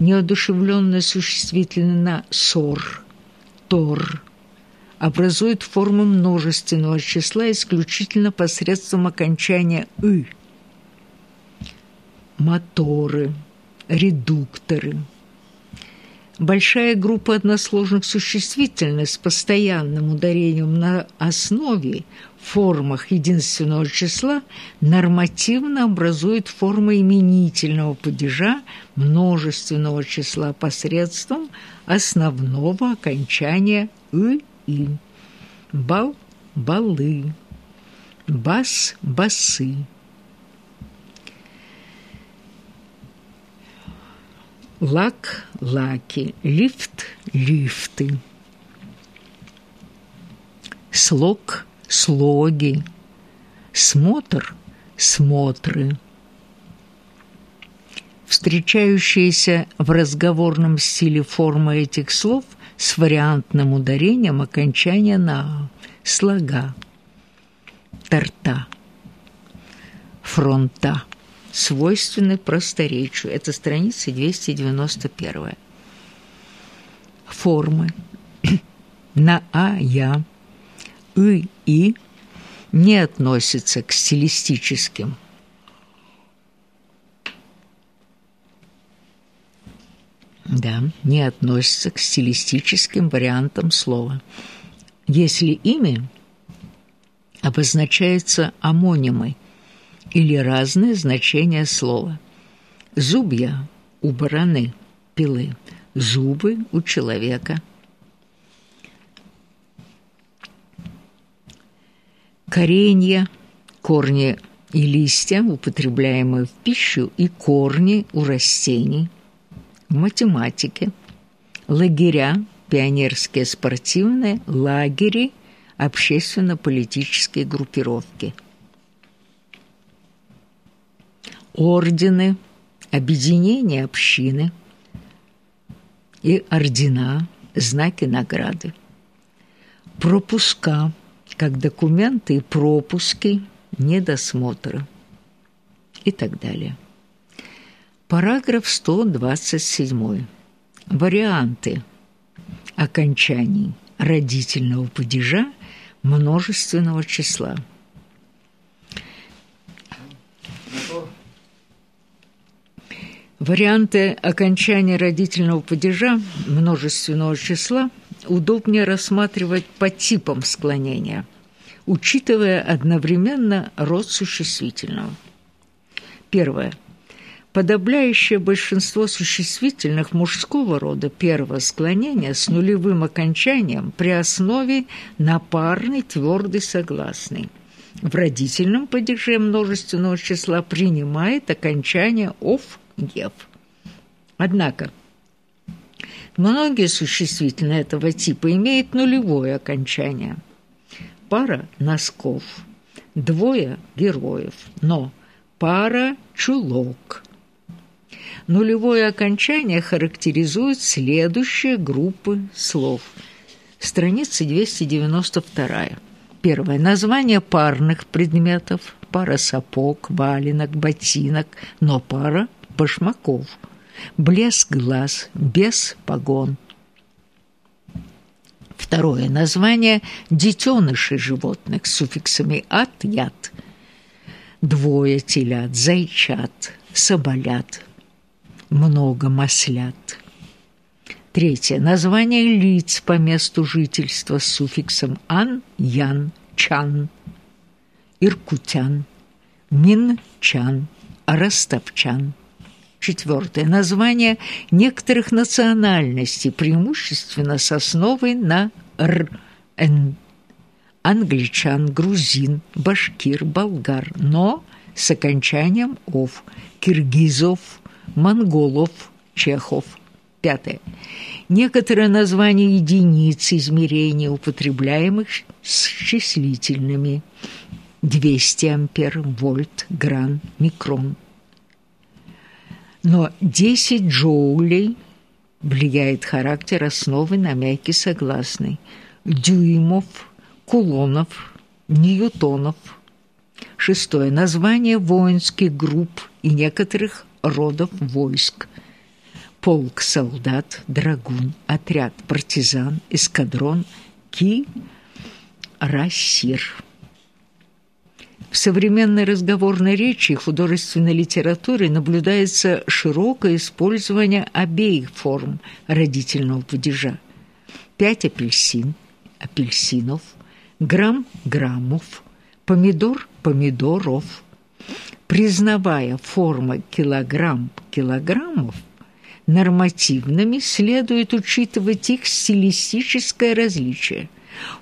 неодушевленное существительное «сор», «тор» образует форму множественного числа исключительно посредством окончания «ы». Моторы, редукторы. Большая группа односложных существительных с постоянным ударением на основе формах единственного числа нормативно образует формы именительного падежа множественного числа посредством основного окончания «ы» и бал – балы, бас – басы. Лак – лаки, лифт – лифты. Слог – слоги, смотр – смотры. Встречающиеся в разговорном стиле формы этих слов – с вариантным ударением окончания на слога, торта, фронта, свойственны просторечию. Это страница 291. Формы на «а», «я», «ы», «и» не относятся к стилистическим – да, не относится к стилистическим вариантам слова. Если ими обозначаются амонимы или разные значения слова. Зубья у бараны, пилы, зубы у человека. Коренья, корни и листья, употребляемые в пищу, и корни у растений – в математике, лагеря, пионерские спортивные, лагери, общественно-политические группировки. Ордены, объединения общины и ордена, знаки награды. Пропуска, как документы и пропуски, недосмотра и так далее. Параграф 127. Варианты окончаний родительного падежа множественного числа. Варианты окончания родительного падежа множественного числа удобнее рассматривать по типам склонения, учитывая одновременно род существительного. Первое – Подавляющее большинство существительных мужского рода первого склонения с нулевым окончанием при основе на парный твердый согласный. В родительном падеже множественного числа принимает окончание «ов», «ев». Однако, многие существительные этого типа имеют нулевое окончание. Пара носков, двое героев, но пара чулок – Нулевое окончание характеризует следующие группы слов. Страница 292. Первое. Название парных предметов. Пара сапог, валенок, ботинок, но пара башмаков. Блеск глаз, без погон. Второе. Название детенышей животных с суффиксами «от», «яд». Двое телят, зайчат, соболят, много маслят. Третье. Название лиц по месту жительства с суффиксом «ан», «ян», «чан», «иркутян», «минчан», «ростовчан». Четвертое. Название некоторых национальностей, преимущественно с основой на «р», «н», англичан, грузин, башкир, болгар, но с окончанием «ов», киргизов, монголов, чехов. Пятое. Некоторые названия единиц измерения, употребляемых с числительными. 200 ампер, вольт, гран, микрон. Но 10 джоулей влияет характер основы на мягкий согласный. Дюймов, кулонов, ньютонов. Шестое. Название воинских групп и некоторых родов войск. полк солдат, драгун, отряд партизан, эскадрон, ки, рассир. В современной разговорной речи и художественной литературе наблюдается широкое использование обеих форм родительного падежа. Пять апельсин, апельсинов, грамм граммов, помидор помидоров. Признавая формы килограмм килограммов, нормативными следует учитывать их стилистическое различие.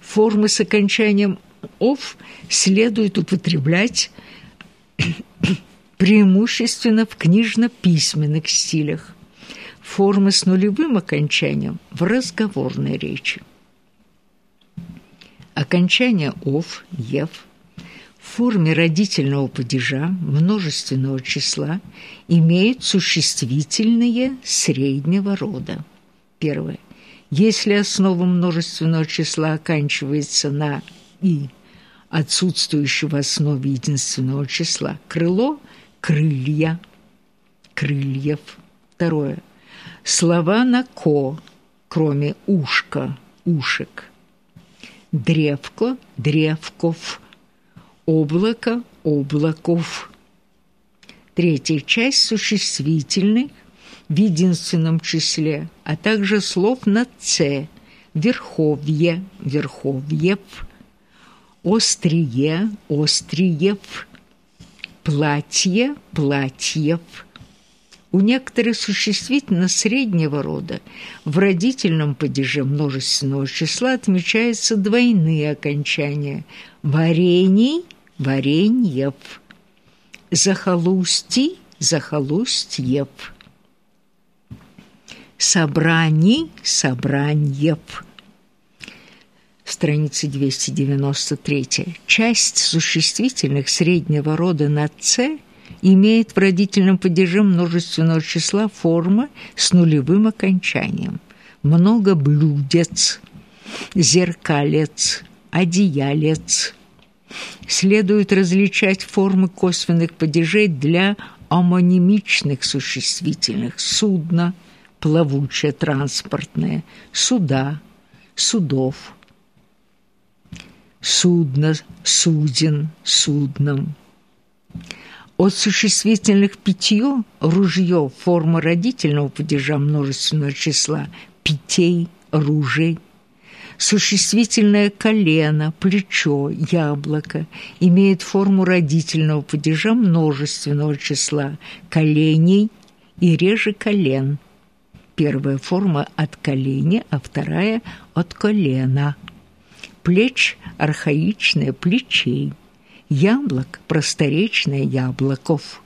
Формы с окончанием «ов» следует употреблять преимущественно в книжно-письменных стилях, формы с нулевым окончанием в разговорной речи. Окончание «ов», «ев» в форме родительного падежа множественного числа имеют существительные среднего рода. Первое. Если основа множественного числа оканчивается на «и», отсутствующего в основе единственного числа. Крыло – крылья, крыльев. Второе. Слова на «ко», кроме ушка, ушек. Древко – древков. Облако – облаков. Третья часть существительных в единственном числе, а также слов на «ц», верховье, верховьев – острие, остриев, платье, платьев. У некоторых существительно среднего рода в родительном падеже множественного числа отмечаются двойные окончания варений, вареньев, захолустий, захолустьев, собраний, собраньев страница 293. Часть существительных среднего рода на «ц» имеет в родительном падеже множественного числа формы с нулевым окончанием. Много блюдец, зеркалец, одеялец. Следует различать формы косвенных падежей для амонимичных существительных – судно, плавучее, транспортное, суда, судов – судно, суден, судном. От существительных питье, ружье, форма родительного падежа множественного числа, питей, ружей. Существительное колено, плечо, яблоко имеет форму родительного падежа множественного числа, коленей и реже колен. Первая форма от колени, а вторая от колена – плеч архаичное плечей, яблок просторечное яблоков.